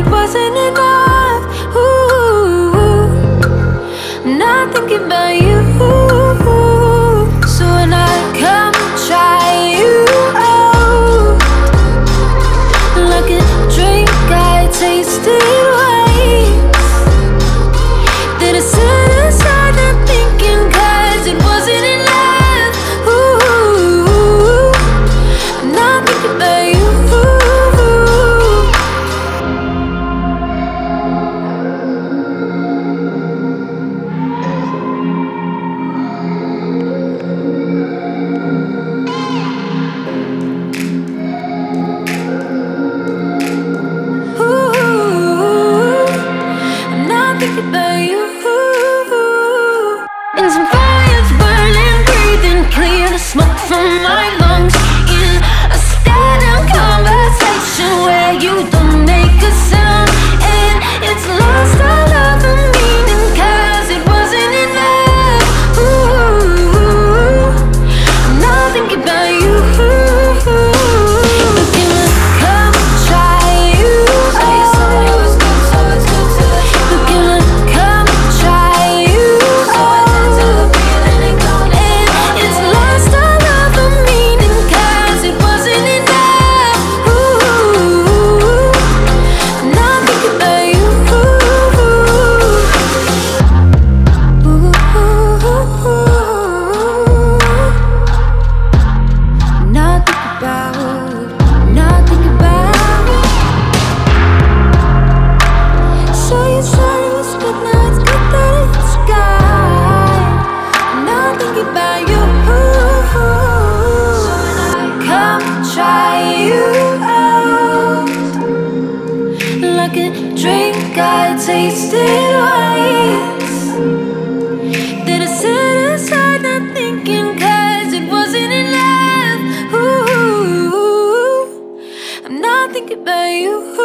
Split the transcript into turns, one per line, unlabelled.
it wasn't enough. Ooh, not thinking about you. tasted ways that I set aside, not it wasn't enough. Ooh, I'm not thinking about you.